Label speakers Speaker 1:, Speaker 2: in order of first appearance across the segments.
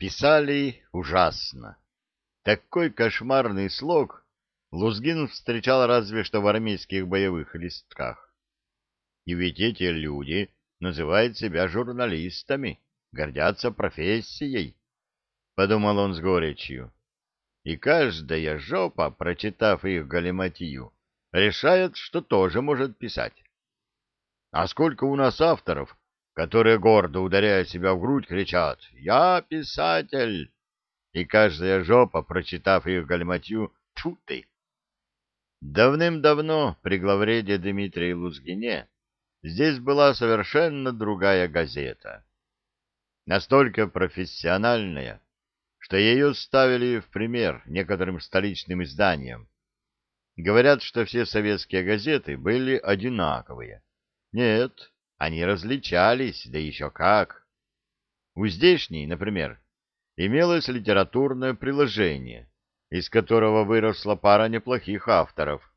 Speaker 1: Писали ужасно. Такой кошмарный слог Лузгин встречал разве что в армейских боевых листках. И ведь эти люди называют себя журналистами, гордятся профессией, — подумал он с горечью. И каждая жопа, прочитав их галиматью, решает, что тоже может писать. А сколько у нас авторов, которые гордо ударяя себя в грудь, кричат «Я писатель!» И каждая жопа, прочитав их галиматью, тьфу ты! Давным-давно при главреде Дмитрии Лузгине здесь была совершенно другая газета. Настолько профессиональная, что ее ставили в пример некоторым столичным изданиям. Говорят, что все советские газеты были одинаковые. Нет, они различались, да еще как. У здешней, например, имелось литературное приложение, из которого выросла пара неплохих авторов.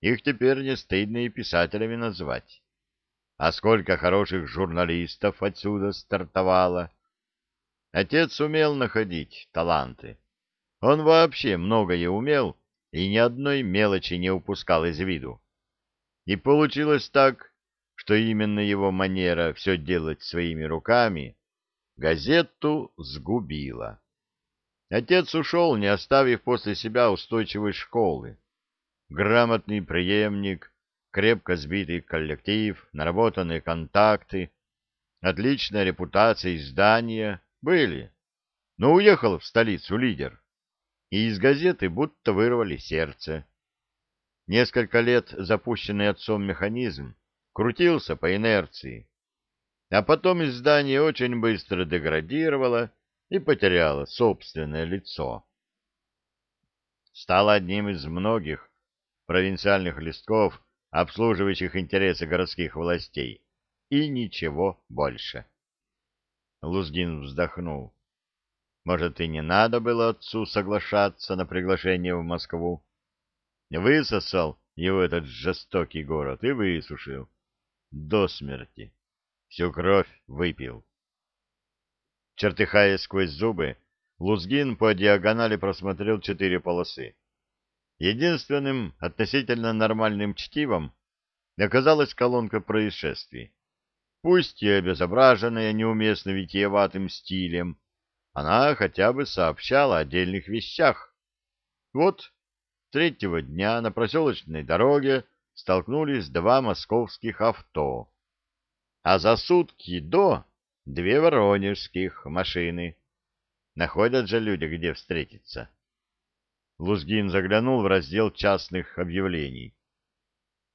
Speaker 1: Их теперь не стыдно и писателями назвать. А сколько хороших журналистов отсюда стартовало. Отец умел находить таланты. Он вообще многое умел и ни одной мелочи не упускал из виду. И получилось так, что именно его манера все делать своими руками газету сгубила. Отец ушел, не оставив после себя устойчивой школы. Грамотный преемник, крепко сбитый коллектив, наработанные контакты, отличная репутация издания были. Но уехал в столицу лидер, и из газеты будто вырвали сердце. Несколько лет запущенный отцом механизм крутился по инерции, а потом издание очень быстро деградировало и потеряло собственное лицо. Стало одним из многих провинциальных листков, обслуживающих интересы городских властей, и ничего больше. Лузгин вздохнул. Может, и не надо было отцу соглашаться на приглашение в Москву. Высосал его этот жестокий город и высушил до смерти. Всю кровь выпил. Чертыхаясь сквозь зубы, Лузгин по диагонали просмотрел четыре полосы. Единственным относительно нормальным чтивом оказалась колонка происшествий. Пусть и обезображенная неуместно витиеватым стилем, она хотя бы сообщала о отдельных вещах. Вот третьего дня на проселочной дороге столкнулись два московских авто, а за сутки до две воронежских машины. Находят же люди, где встретиться. Лузгин заглянул в раздел частных объявлений.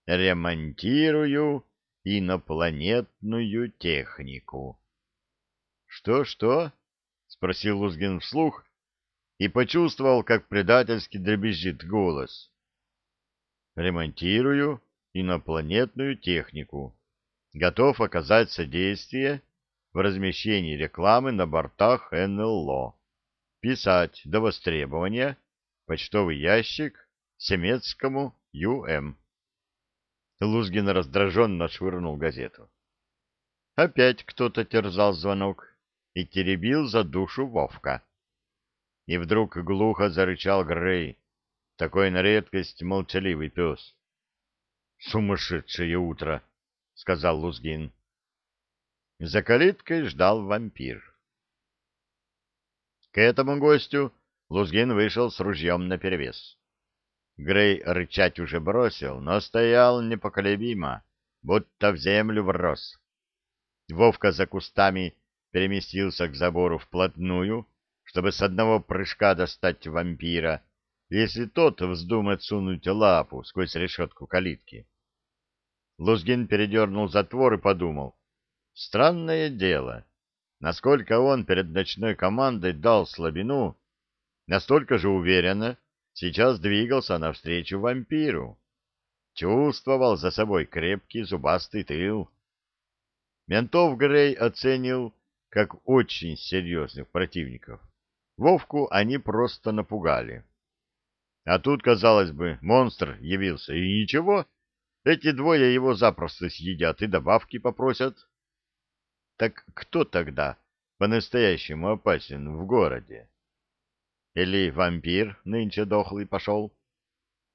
Speaker 1: «Ремонтирую инопланетную технику. «Что, — спросил Лузгин вслух и почувствовал, как предательски дребезжит голос. «Ремонтирую инопланетную технику. Готов оказать содействие в размещении рекламы на бортах НЛО. Писать до востребования. Почтовый ящик Семецкому ЮМ». Лузгин раздраженно швырнул газету. Опять кто-то терзал звонок и теребил за душу Вовка. И вдруг глухо зарычал Грей, такой на редкость молчаливый пес. «Сумасшедшее утро!» — сказал Лузгин. За калиткой ждал вампир. К этому гостю Лузгин вышел с ружьем наперевес. Грей рычать уже бросил, но стоял непоколебимо, будто в землю врос. Вовка за кустами переместился к забору вплотную, чтобы с одного прыжка достать вампира, если тот вздумает сунуть лапу сквозь решетку калитки. Лузгин передернул затвор и подумал. Странное дело. Насколько он перед ночной командой дал слабину, настолько же уверенно сейчас двигался навстречу вампиру. Чувствовал за собой крепкий зубастый тыл. Ментов Грей оценил как очень серьезных противников. Вовку они просто напугали. А тут, казалось бы, монстр явился, и ничего, эти двое его запросто съедят и добавки попросят. Так кто тогда по-настоящему опасен в городе? Или вампир нынче дохлый пошел?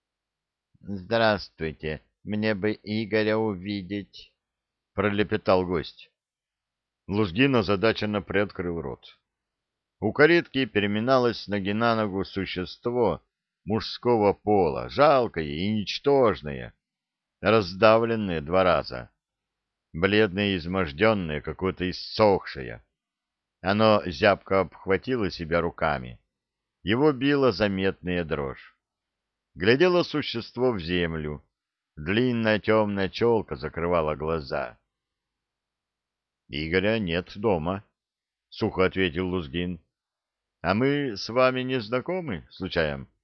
Speaker 2: — Здравствуйте, мне бы Игоря увидеть, — пролепетал гость.
Speaker 1: Лузгин озадаченно приоткрыл рот. У каретки переминалось ноги на ногу существо мужского пола, жалкое и ничтожное, раздавленное два раза, бледное и изможденное, какое-то иссохшее. Оно зябко обхватило себя руками. Его била заметная дрожь. Глядело существо в землю. Длинная темная челка закрывала глаза. — Игоря нет дома, — сухо ответил Лузгин. — А мы с вами не знакомы, случаем?
Speaker 2: —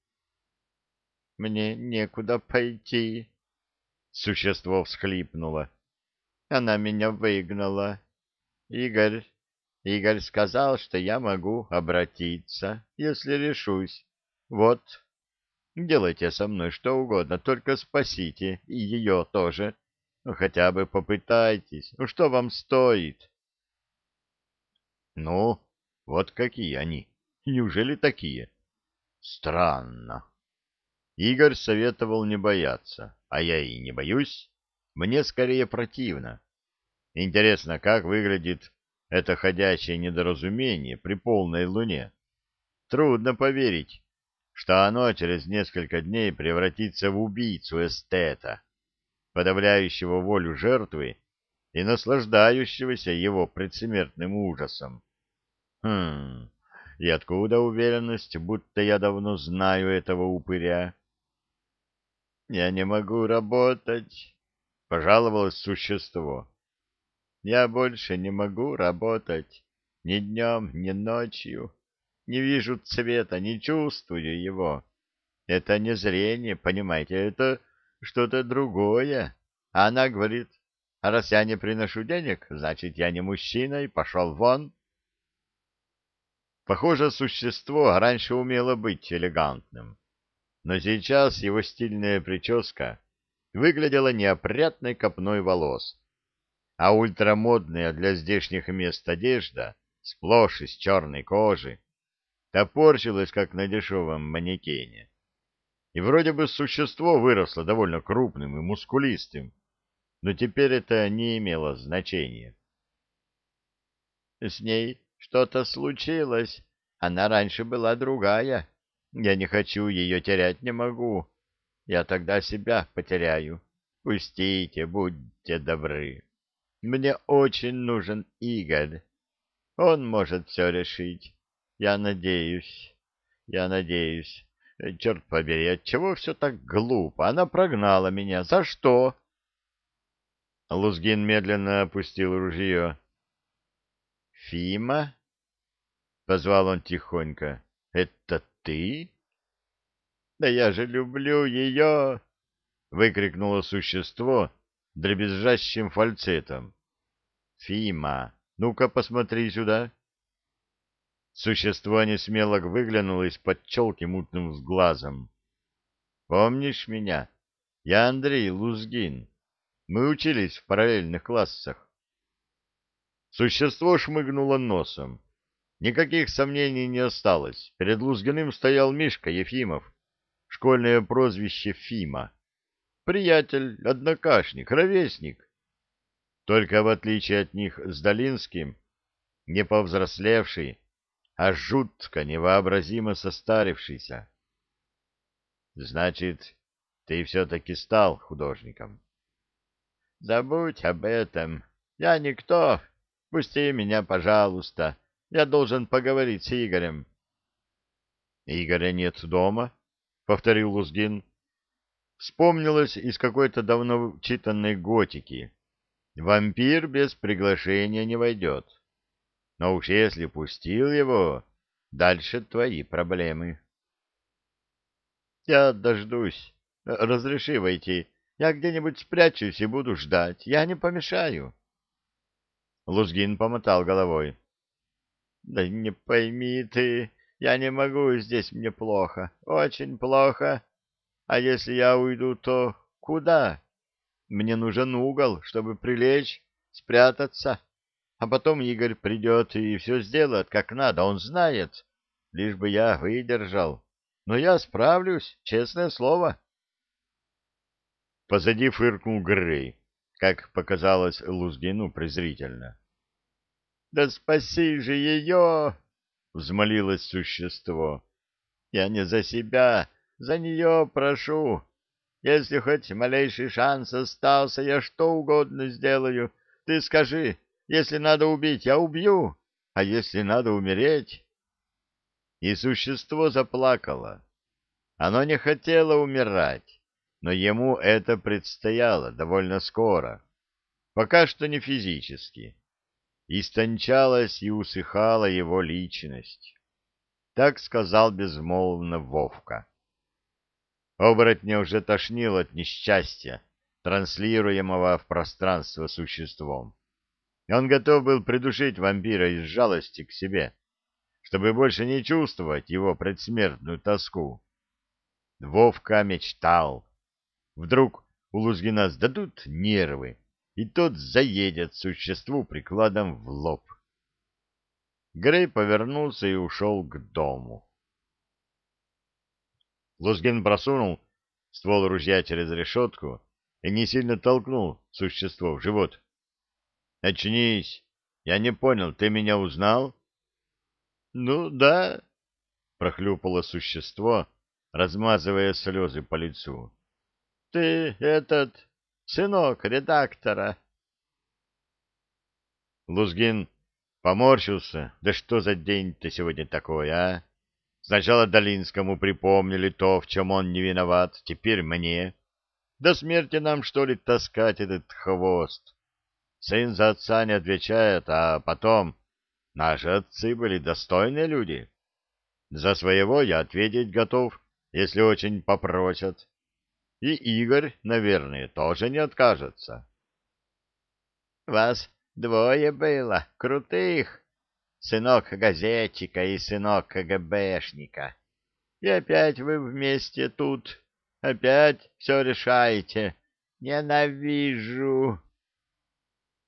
Speaker 2: Мне некуда пойти, — существо всхлипнуло. — Она меня выгнала. Игорь Игорь сказал, что я могу обратиться, если решусь. Вот, делайте со мной что угодно, только спасите и ее тоже. Ну, хотя бы попытайтесь. Ну, что вам стоит?
Speaker 1: Ну, вот какие они. Неужели такие? Странно. Игорь советовал не бояться, а я и не боюсь. Мне скорее противно. Интересно, как выглядит это ходячее недоразумение при полной луне. Трудно поверить, что оно через несколько дней превратится в убийцу эстета, подавляющего волю жертвы и наслаждающегося его предсмертным ужасом. Хм, и откуда уверенность, будто я давно знаю этого упыря? — Я не могу работать, — пожаловалось существо. Я больше не могу работать ни днем, ни ночью. Не вижу цвета, не чувствую его. Это не зрение, понимаете, это что-то другое. А она говорит, а раз я не приношу денег, значит, я не мужчина и пошел вон. Похоже, существо раньше умело быть элегантным, но сейчас его стильная прическа выглядела неопрятной копной волос, а ультрамодная для здешних мест одежда, сплошь из черной кожи, топорщилась, как на дешевом манекене. И вроде бы существо выросло довольно крупным и мускулистым, но теперь это не имело значения.
Speaker 2: С ней что-то случилось, она раньше была другая. Я не хочу ее терять, не могу. Я тогда себя потеряю. Пустите, будьте добры. Мне очень нужен Игорь. Он может все решить. Я надеюсь. Я надеюсь. Черт побери, отчего все так глупо? Она прогнала меня. За что?
Speaker 1: Лузгин медленно опустил ружье.
Speaker 2: «Фима?»
Speaker 1: — позвал он тихонько. «Это ты?»
Speaker 2: «Да я же люблю ее!» — выкрикнуло существо, дребезжащим фальцетом.
Speaker 1: «Фима, ну-ка посмотри сюда!» Существо несмело выглянуло из-под челки мутным взглазом. «Помнишь меня? Я Андрей Лузгин. Мы учились в параллельных классах». Существо шмыгнуло носом. Никаких сомнений не осталось. Перед Лузгиным стоял Мишка Ефимов, школьное прозвище Фима. Приятель, однокашник, ровесник. Только в отличие от них с Долинским, не повзрослевший, а жутко невообразимо состарившийся. Значит, ты все-таки стал художником.
Speaker 2: Забудь об этом. Я никто. Пусти меня, пожалуйста. Я должен поговорить с Игорем.
Speaker 1: Игоря нет дома, — повторил Лузгин вспомнилось из какой-то давно читанной готики. Вампир без приглашения не войдет. Но уж если пустил его, дальше твои проблемы.
Speaker 2: Я дождусь. Разреши войти. Я где-нибудь спрячусь и буду ждать. Я не помешаю.
Speaker 1: Лузгин помотал головой.
Speaker 2: Да не пойми ты, я не могу здесь, мне плохо, очень плохо. А если я уйду, то куда? Мне нужен угол, чтобы прилечь, спрятаться. а потом Игорь придет и все сделает как надо, он знает, лишь бы я выдержал. Но я справлюсь, честное слово.
Speaker 1: Позади фыркнул Грей, как показалось Лузгину презрительно.
Speaker 2: — Да спаси же ее! — взмолилось существо. — Я не за себя, за нее прошу. Если хоть малейший шанс остался, я что угодно сделаю. Ты скажи, если надо убить, я убью, а если надо умереть... И существо заплакало. Оно не хотело умирать, но ему это предстояло довольно скоро. Пока что не физически. Истончалась и усыхала его личность. Так сказал безмолвно Вовка. Оборотня уже тошнил от несчастья, транслируемого в пространство существом. Он готов был придушить вампира из жалости к себе, чтобы больше не чувствовать его предсмертную тоску. Вовка мечтал. Вдруг у Лузгина сдадут нервы, и тот заедет существу прикладом в лоб. Грей повернулся и ушел к дому. Лузгин просунул ствол ружья через решетку и не сильно толкнул существо в живот. — Очнись! Я не понял, ты меня узнал? — Ну, да, — прохлюпало существо, размазывая слезы по лицу. — Ты этот, сынок редактора. Лузгин поморщился. Да что за день-то сегодня такой, а? Сначала Долинскому припомнили то, в чем он не виноват, теперь мне. До смерти нам, что ли, таскать этот хвост? Сын за отца не отвечает, а потом... Наши отцы были достойные люди. За своего я ответить готов, если очень попросят. И Игорь, наверное, тоже не откажется. — Вас двое было, крутых, сынок газетчика и сынок КГБшника. И опять вы вместе тут, опять все решаете. Ненавижу.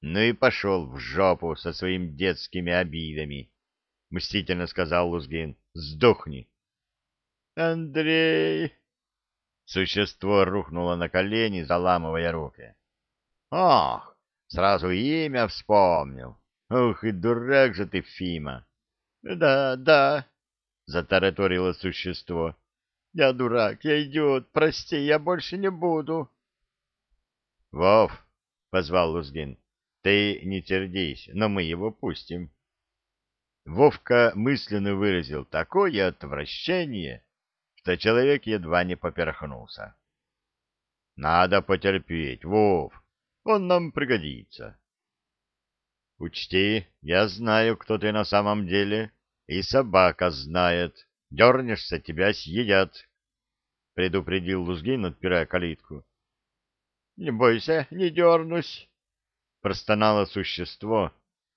Speaker 2: Ну и пошел в жопу со своими детскими обидами, — мстительно сказал Лузгин. — Сдохни. — Андрей! Существо рухнуло на колени, заламывая руки. — Ох, сразу имя вспомнил. Ох, и дурак же ты, Фима! — Да, да, — затараторило существо. — Я дурак, я идиот, прости, я больше не буду. — Вов, — позвал Лузгин, — ты не сердись, но мы его пустим. Вовка мысленно выразил такое отвращение, что человек едва не поперхнулся. — Надо потерпеть, Вов, он нам пригодится. Учти, я знаю, кто ты на самом деле, и собака знает. Дернешься, тебя съедят, — предупредил Лузгин, отпирая калитку. — Не бойся, не дернусь, — простонало существо,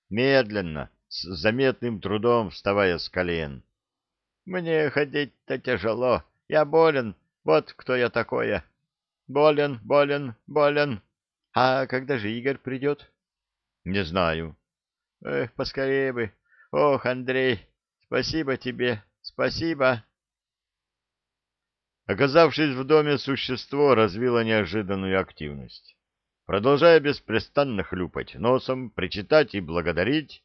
Speaker 2: медленно, с заметным трудом вставая с колен. — Мне ходить-то тяжело, я болен, вот кто я такое. Болен, болен, болен. А когда же Игорь придет? —— Не знаю. — Эх, поскорее бы. Ох, Андрей, спасибо тебе, спасибо. Оказавшись в доме, существо развило неожиданную активность. Продолжая беспрестанно хлюпать носом, причитать и благодарить,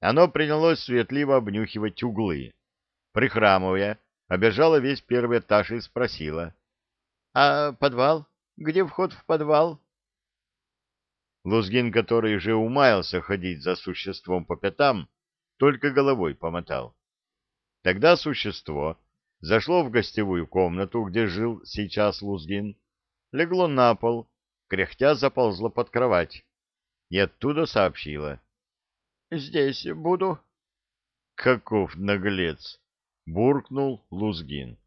Speaker 2: оно принялось светливо обнюхивать углы. Прихрамывая, обежала весь первый этаж и спросила. — А подвал? Где вход в подвал? — Лузгин, который уже умаялся ходить за существом по пятам, только головой помотал. Тогда существо зашло в гостевую комнату, где жил сейчас Лузгин, легло на пол, кряхтя заползло под кровать и оттуда сообщило. — Здесь буду. — Каков наглец! — буркнул Лузгин.